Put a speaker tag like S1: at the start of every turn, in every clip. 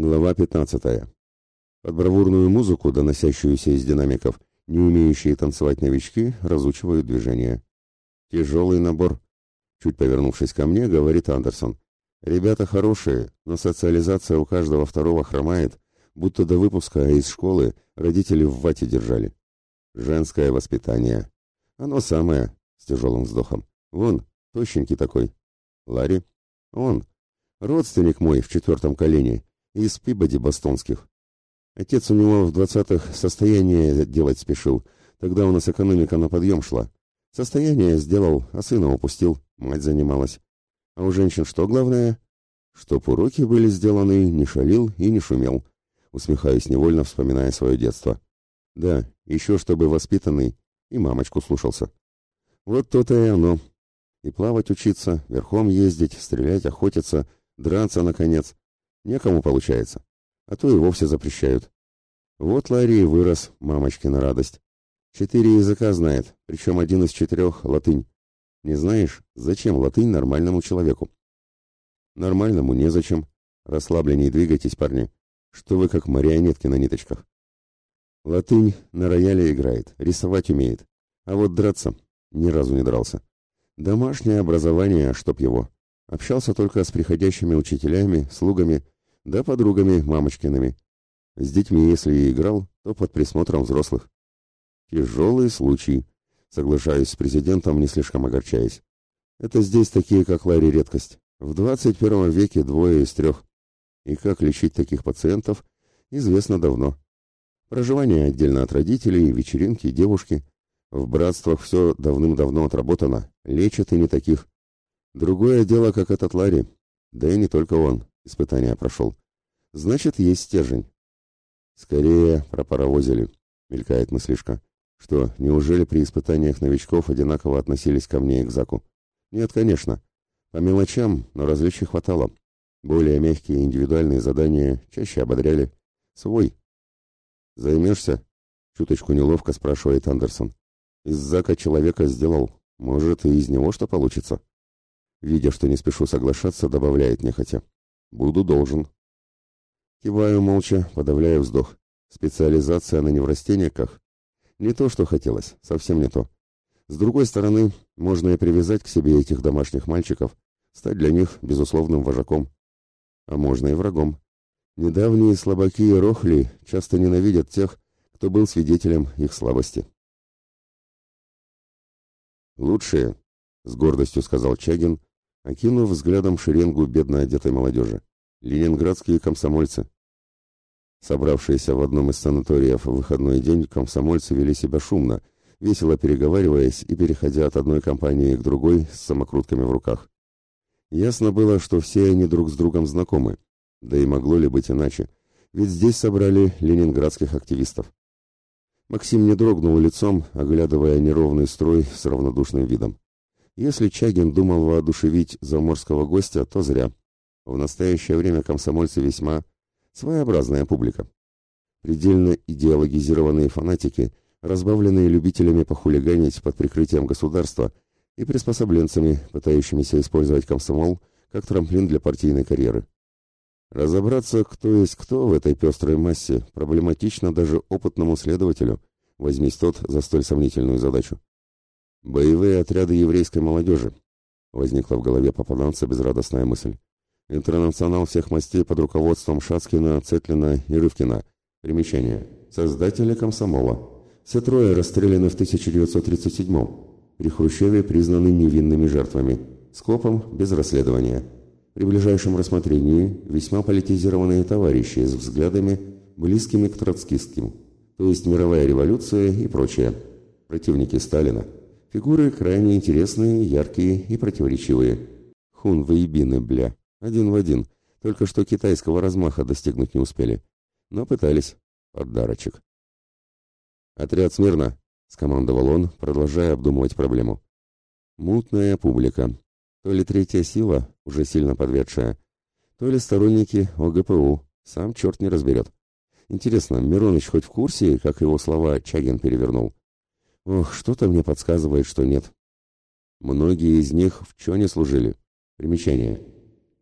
S1: Глава 15. Под бравурную музыку, доносящуюся из динамиков, не умеющие танцевать новички разучивают движения. Тяжелый набор. Чуть повернувшись ко мне, говорит Андерсон. Ребята хорошие, но социализация у каждого второго хромает, будто до выпуска из школы родители в вате держали. Женское воспитание. Оно самое, с тяжелым вздохом. Вон, тощенький такой. Ларри? Он. Родственник мой в четвертом колене, из Пибоди бостонских. Отец у него в двадцатых состояние делать спешил, тогда у нас экономика на подъем шла. Состояние сделал, а сына упустил, мать занималась. А у женщин что главное? Чтоб уроки были сделаны, не шалил и не шумел. Усмехаюсь невольно, вспоминая свое детство. Да, еще чтобы воспитанный и мамочку слушался. Вот то-то и оно. И плавать учиться, верхом ездить, стрелять, охотиться, драться, наконец. Некому получается. А то и вовсе запрещают. Вот Ларри вырос, мамочкина радость. Четыре языка знает, причем один из четырех — латынь. Не знаешь, зачем латынь нормальному человеку? Нормальному незачем. Расслабленней двигайтесь, парни. Что вы как марионетки на ниточках. Латынь на рояле играет, рисовать умеет. А вот драться ни разу не дрался. Домашнее образование, чтоб его. Общался только с приходящими учителями, слугами, да подругами мамочкиными. С детьми, если и играл, то под присмотром взрослых. Тяжелый случай. Соглашаюсь с президентом, не слишком огорчаясь. Это здесь такие, как Ларри, редкость. В 21 веке двое из трех. И как лечить таких пациентов, известно давно. Проживание отдельно от родителей, вечеринки, девушки. В братствах все давным-давно отработано, лечат и не таких. Другое дело, как этот Ларри. Да и не только он, испытания прошел. Значит, есть стержень. Скорее пропаровозили, мелькает мыслишка. Что, неужели при испытаниях новичков одинаково относились ко мне и к Заку? Нет, конечно. По мелочам, но различий хватало. Более мягкие индивидуальные задания чаще ободряли. Свой. «Займешься?» — чуточку неловко спрашивает Андерсон. «Из Зака человека сделал. Может, и из него что получится?» Видя, что не спешу соглашаться, добавляет нехотя. «Буду должен». Киваю молча, подавляя вздох. Специализация на неврастенниках не то, что хотелось, совсем не то. С другой стороны, можно и привязать к себе этих домашних мальчиков, стать для них безусловным вожаком. А можно и врагом. Недавние слабаки и рохли часто ненавидят тех, кто был свидетелем их слабости. «Лучшие», — с гордостью сказал Чагин, окинув взглядом шеренгу бедно одетой молодежи. «Ленинградские комсомольцы». Собравшиеся в одном из санаториев в выходной день комсомольцы вели себя шумно, весело переговариваясь и переходя от одной компании к другой с самокрутками в руках. Ясно было, что все они друг с другом знакомы, да и могло ли быть иначе, ведь здесь собрали ленинградских активистов. Максим не дрогнул лицом, оглядывая неровный строй с равнодушным видом. Если Чагин думал воодушевить заморского гостя, то зря. В настоящее время комсомольцы весьма Своеобразная публика. Предельно идеологизированные фанатики, разбавленные любителями похулиганить под прикрытием государства и приспособленцами, пытающимися использовать комсомол как трамплин для партийной карьеры. Разобраться, кто есть кто в этой пестрой массе, проблематично даже опытному следователю, возьмись тот за столь сомнительную задачу. Боевые отряды еврейской молодежи. Возникла в голове попаданца безрадостная мысль. Интернационал всех мастей под руководством Шацкина, Цетлина и Рывкина. Примечание. Создатели комсомола. Все трое расстреляны в 1937-м. При Хрущеве признаны невинными жертвами. Скопом без расследования. При ближайшем рассмотрении весьма политизированные товарищи с взглядами, близкими к троцкистским. То есть мировая революция и прочее. Противники Сталина. Фигуры крайне интересные, яркие и противоречивые. Хун воебины, бля. Один в один. Только что китайского размаха достигнуть не успели. Но пытались. Подарочек. «Отряд смирно!» — скомандовал он, продолжая обдумывать проблему. Мутная публика. То ли третья сила, уже сильно подведшая, то ли сторонники ОГПУ. Сам черт не разберет. Интересно, Мироныч хоть в курсе, как его слова Чагин перевернул? Ох, что-то мне подсказывает, что нет. Многие из них в чё не служили. Примечание.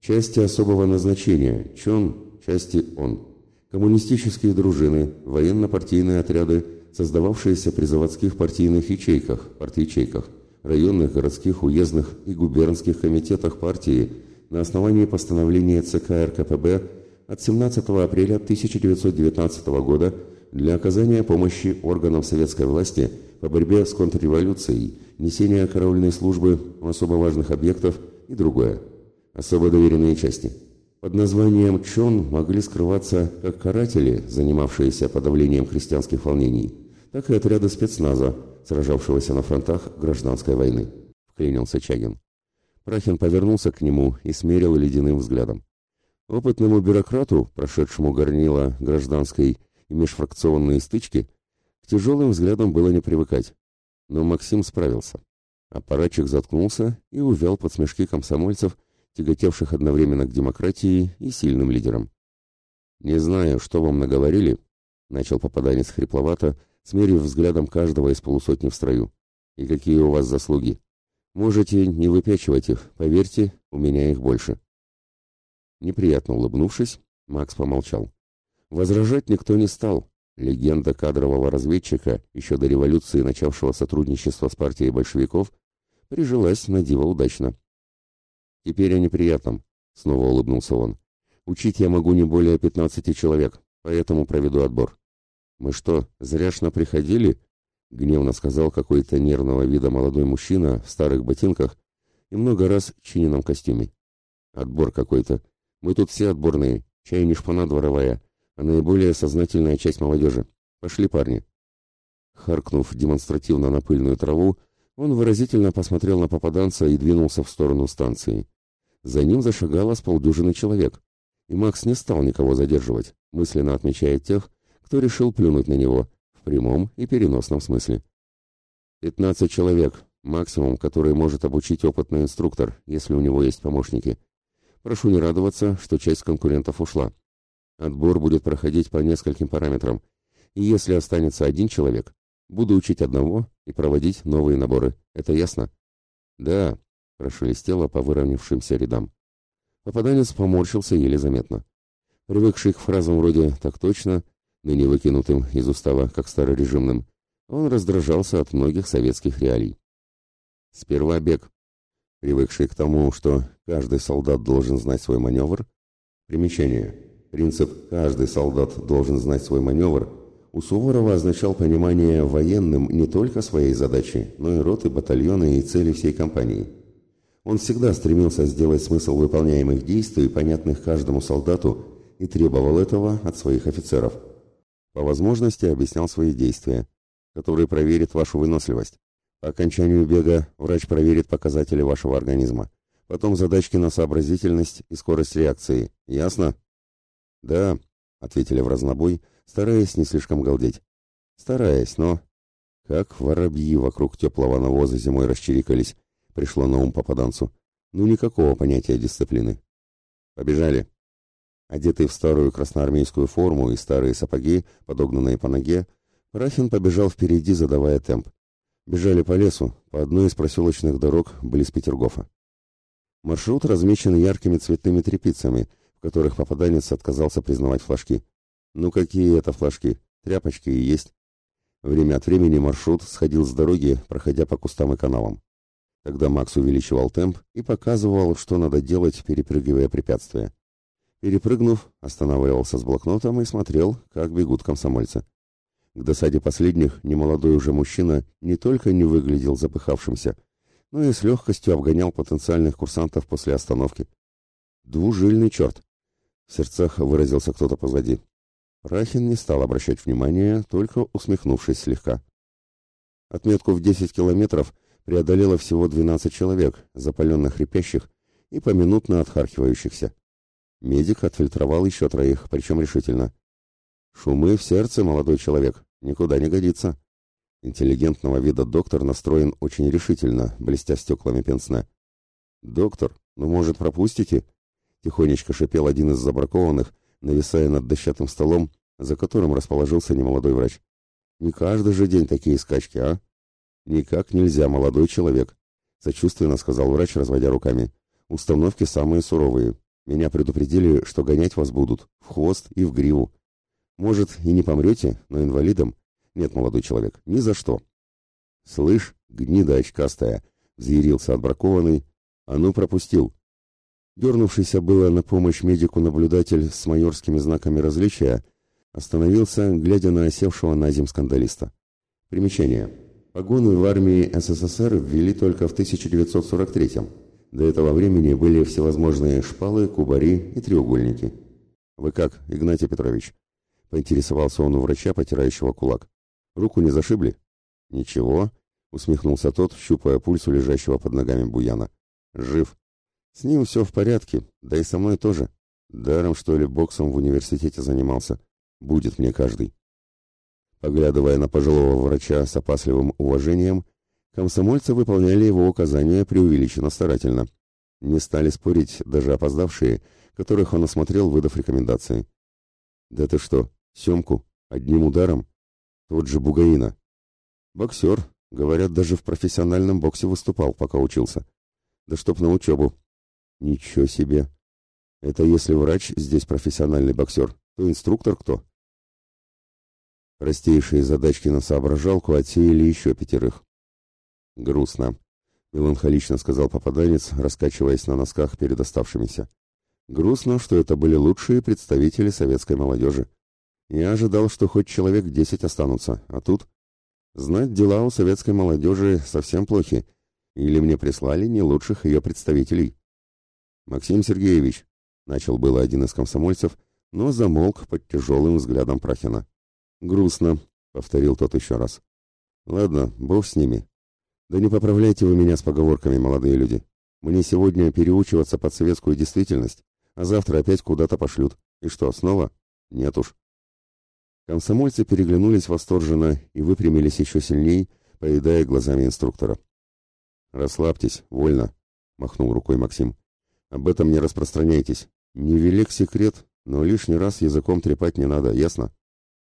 S1: Части особого назначения, ЧОН, части ОН, коммунистические дружины, военно-партийные отряды, создававшиеся при заводских партийных ячейках, парт-ячейках, районных, городских, уездных и губернских комитетах партии на основании постановления ЦК РКПБ от 17 апреля 1919 года для оказания помощи органам советской власти по борьбе с контрреволюцией, несения караульной службы у особо важных объектов и другое. Особо доверенные части. Под названием ЧОН могли скрываться как каратели, занимавшиеся подавлением крестьянских волнений, так и отряды спецназа, сражавшегося на фронтах гражданской войны. Вклинился Чагин. Прахин повернулся к нему и смерил ледяным взглядом. Опытному бюрократу, прошедшему горнило гражданской и межфракционные стычки, к тяжелым взглядам было не привыкать. Но Максим справился. Аппаратчик заткнулся и увял под смешки комсомольцев, тяготевших одновременно к демократии и сильным лидерам. «Не знаю, что вам наговорили», — начал попаданец хрипловато, смерив взглядом каждого из полусотни в строю. «И какие у вас заслуги? Можете не выпячивать их, поверьте, у меня их больше». Неприятно улыбнувшись, Макс помолчал. Возражать никто не стал. Легенда кадрового разведчика, еще до революции начавшего сотрудничество с партией большевиков, прижилась на диво удачно. «Теперь о неприятном», — снова улыбнулся он. «Учить я могу не более пятнадцати человек, поэтому проведу отбор». «Мы что, зряшно приходили?» — гневно сказал какой-то нервного вида молодой мужчина в старых ботинках и много раз чиненном костюме. «Отбор какой-то. Мы тут все отборные, чай не шпана дворовая, а наиболее сознательная часть молодежи. Пошли, парни. Харкнув демонстративно на пыльную траву, он выразительно посмотрел на попаданца и двинулся в сторону станции. За ним зашагало с полдюжины человек, и Макс не стал никого задерживать, мысленно отмечая тех, кто решил плюнуть на него, в прямом и переносном смысле. «Пятнадцать человек, максимум, который может обучить опытный инструктор, если у него есть помощники. Прошу не радоваться, что часть конкурентов ушла. Отбор будет проходить по нескольким параметрам, и если останется один человек, буду учить одного и проводить новые наборы. Это ясно? Да, прошелестело по выровнявшимся рядам. Попаданец поморщился еле заметно. Привыкший к фразам вроде «так точно», ныне выкинутым из устава как старорежимным, он раздражался от многих советских реалий. Сперва бег. Привыкший к тому, что каждый солдат должен знать свой маневр. Примечание. Принцип «каждый солдат должен знать свой маневр» у Суворова означал понимание военным не только своей задачи, но и роты, батальоны и цели всей компании. Он всегда стремился сделать смысл выполняемых действий понятных каждому солдату и требовал этого от своих офицеров. По возможности объяснял свои действия, которые проверит вашу выносливость. По окончанию бега врач проверит показатели вашего организма. Потом задачки на сообразительность и скорость реакции. Ясно? «Да», — ответили в разнобой, стараясь не слишком галдеть. «Стараясь, но...» Как воробьи вокруг теплого навоза зимой расчирикались, пришло на ум попаданцу. Ну, никакого понятия дисциплины. «Побежали!» Одетый в старую красноармейскую форму и старые сапоги, подогнанные по ноге, Парахин побежал впереди, задавая темп. Бежали по лесу, по одной из проселочных дорог близ Петергофа. Маршрут размечен яркими цветными тряпицами, в которых попаданец отказался признавать флажки. Ну какие это флажки? Тряпочки и есть. Время от времени маршрут сходил с дороги, проходя по кустам и каналам. Тогда Макс увеличивал темп и показывал, что надо делать, перепрыгивая препятствия. Перепрыгнув, останавливался с блокнотом и смотрел, как бегут комсомольцы. К досаде последних немолодой уже мужчина не только не выглядел запыхавшимся, но и с легкостью обгонял потенциальных курсантов после остановки. Двужильный черт. В сердцах выразился кто-то позади. Рахин не стал обращать внимания, только усмехнувшись слегка. Отметку в 10 километров преодолело всего 12 человек, запаленно хрипящих и поминутно отхаркивающихся. Медик отфильтровал еще троих, причем решительно. «Шумы в сердце, молодой человек, никуда не годится». Интеллигентного вида доктор настроен очень решительно, блестя стеклами пенсне. «Доктор, ну, может, пропустите?» Тихонечко шипел один из забракованных, нависая над дощатым столом, за которым расположился немолодой врач. «Не каждый же день такие скачки, а?» «Никак нельзя, молодой человек», — сочувственно сказал врач, разводя руками. «Установки самые суровые. Меня предупредили, что гонять вас будут в хвост и в гриву. Может, и не помрете, но инвалидом? Нет, молодой человек, ни за что. Слышь, гнида очкастая, взъярился отбракованный. А ну, пропустил. Дернувшийся было на помощь медику наблюдатель с майорскими знаками различия, остановился, глядя на осевшего на зем скандалиста. Примечание. Погоны в армии СССР ввели только в 1943-м. До этого времени были всевозможные шпалы, кубари и треугольники. «Вы как, Игнатий Петрович?» — поинтересовался он у врача, потирающего кулак. «Руку не зашибли?» «Ничего», — усмехнулся тот, щупая пульс у лежащего под ногами Буяна. «Жив. С ним все в порядке, да и со мной тоже. Даром, что ли, боксом в университете занимался. Будет мне каждый». Поглядывая на пожилого врача с опасливым уважением, комсомольцы выполняли его указания преувеличенно старательно. Не стали спорить даже опоздавшие, которых он осмотрел, выдав рекомендации. «Да ты что, Семку? Одним ударом? Тот же Бугаина. Боксер, говорят, даже в профессиональном боксе выступал, пока учился. Да чтоб на учебу. Ничего себе. Это если врач здесь профессиональный боксер, то инструктор кто?» Простейшие задачки на соображалку отсеяли еще пятерых. «Грустно», — меланхолично сказал попаданец, раскачиваясь на носках перед оставшимися. «Грустно, что это были лучшие представители советской молодежи. Я ожидал, что хоть человек десять останутся, а тут... Знать дела у советской молодежи совсем плохи, или мне прислали не лучших ее представителей». «Максим Сергеевич», — начал было один из комсомольцев, но замолк под тяжелым взглядом Прахина. «Грустно», — повторил тот еще раз. «Ладно, бог с ними. Да не поправляйте вы меня с поговорками, молодые люди. Мне сегодня переучиваться под советскую действительность, а завтра опять куда-то пошлют. И что, снова? Нет уж». Комсомольцы переглянулись восторженно и выпрямились еще сильней, поедая глазами инструктора. «Расслабьтесь, вольно», — махнул рукой Максим. «Об этом не распространяйтесь. Невелик секрет, но лишний раз языком трепать не надо, ясно?»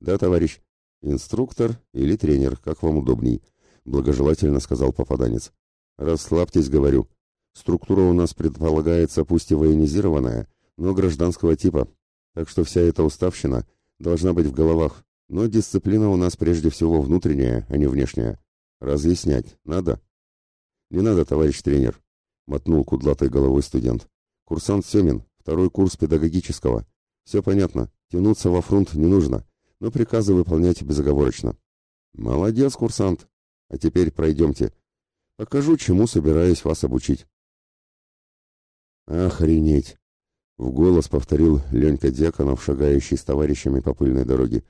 S1: «Да, товарищ. Инструктор или тренер, как вам удобней», — благожелательно сказал попаданец. «Расслабьтесь, говорю. Структура у нас предполагается пусть и военизированная, но гражданского типа, так что вся эта уставщина должна быть в головах, но дисциплина у нас прежде всего внутренняя, а не внешняя. Разъяснять надо?» «Не надо, товарищ тренер», — мотнул кудлатой головой студент. «Курсант Семин, второй курс педагогического. Все понятно, тянуться во фронт не нужно» но приказы выполняйте безоговорочно. Молодец, курсант. А теперь пройдемте. Покажу, чему собираюсь вас обучить. Охренеть! В голос повторил Ленька Дьяконов, шагающий с товарищами по пыльной дороге.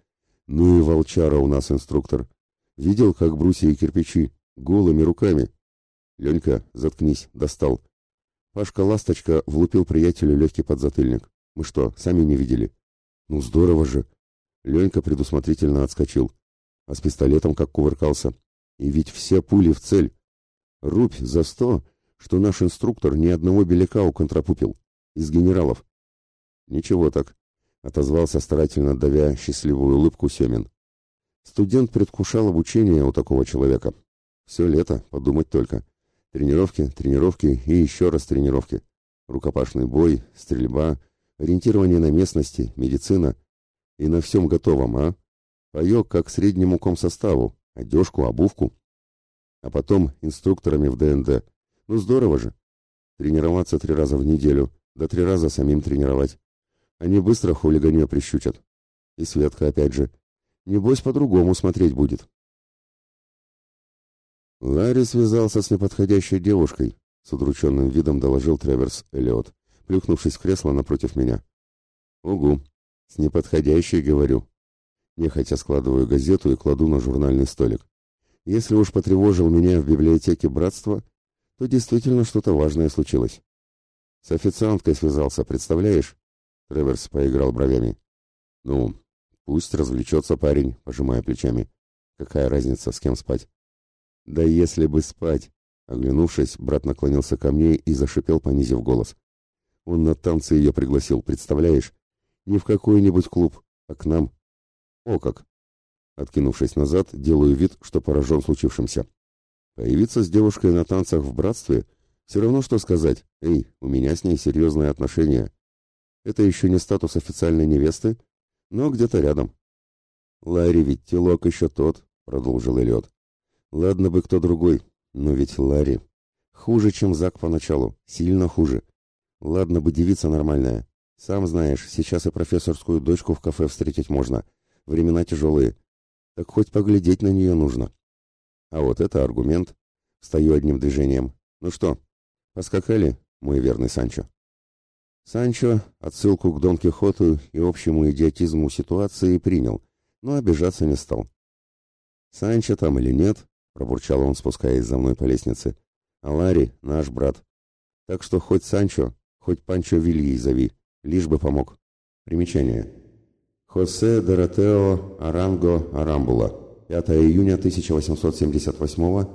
S1: Ну и волчара у нас инструктор. Видел, как брусья и кирпичи, голыми руками. Ленька, заткнись, достал. Пашка-ласточка влупил приятелю легкий подзатыльник. Мы что, сами не видели? Ну здорово же, Ленька предусмотрительно отскочил, а с пистолетом как кувыркался. И ведь все пули в цель. Рубь за сто, что наш инструктор ни одного беляка уконтрапупил. Из генералов. Ничего так, отозвался старательно давя счастливую улыбку Семин. Студент предвкушал обучение у такого человека. Все лето, подумать только. Тренировки, тренировки и еще раз тренировки. Рукопашный бой, стрельба, ориентирование на местности, медицина — и на всем готовом, а? Паек как среднему комсоставу, одежку, обувку. А потом инструкторами в ДНД. Ну здорово же. Тренироваться три раза в неделю, да три раза самим тренировать. Они быстро хулиганье прищучат. И Светка опять же. Небось, по-другому смотреть будет. Ларри связался с неподходящей девушкой, с удрученным видом доложил Треверс Эллиот, плюхнувшись в кресло напротив меня. «Угу», с неподходящей, говорю. Нехотя складываю газету и кладу на журнальный столик. Если уж потревожил меня в библиотеке братства, то действительно что-то важное случилось. С официанткой связался, представляешь? Треверс поиграл бровями. Ну, пусть развлечется парень, пожимая плечами. Какая разница, с кем спать? Да если бы спать! Оглянувшись, брат наклонился ко мне и зашипел, понизив голос. Он на танцы ее пригласил, представляешь? Не в какой-нибудь клуб, а к нам. О как! Откинувшись назад, делаю вид, что поражен случившимся. Появиться с девушкой на танцах в братстве все равно, что сказать, «Эй, у меня с ней серьезные отношения. Это еще не статус официальной невесты, но где-то рядом. Ларри ведь телок еще тот, продолжил Эллиот. Ладно бы кто другой, но ведь Ларри хуже, чем Зак поначалу, сильно хуже. Ладно бы девица нормальная. Сам знаешь, сейчас и профессорскую дочку в кафе встретить можно. Времена тяжелые. Так хоть поглядеть на нее нужно. А вот это аргумент. Стою одним движением. Ну что, поскакали, мой верный Санчо? Санчо отсылку к Дон Кихоту и общему идиотизму ситуации принял, но обижаться не стал. «Санчо там или нет?» — пробурчал он, спускаясь за мной по лестнице. «А Ларри — наш брат. Так что хоть Санчо, хоть Панчо Вильей зови, лишь бы помог». Примечание. Хосе Доротео Аранго Арамбула. 5 июня 1878,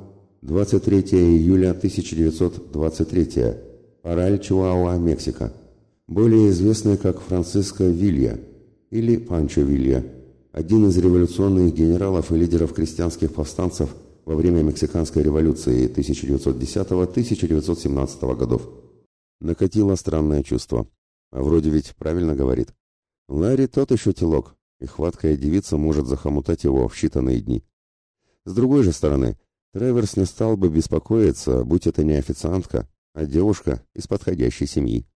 S1: 23 июля 1923. Параль, Чуауа, Мексика. Более известный как Франциско Вилья или Панчо Вилья, один из революционных генералов и лидеров крестьянских повстанцев во время Мексиканской революции 1910-1917 годов. Накатило странное чувство. А вроде ведь правильно говорит. Ларри тот еще телок, и хваткая девица может захомутать его в считанные дни. С другой же стороны, Треверс не стал бы беспокоиться, будь это не официантка, а девушка из подходящей семьи.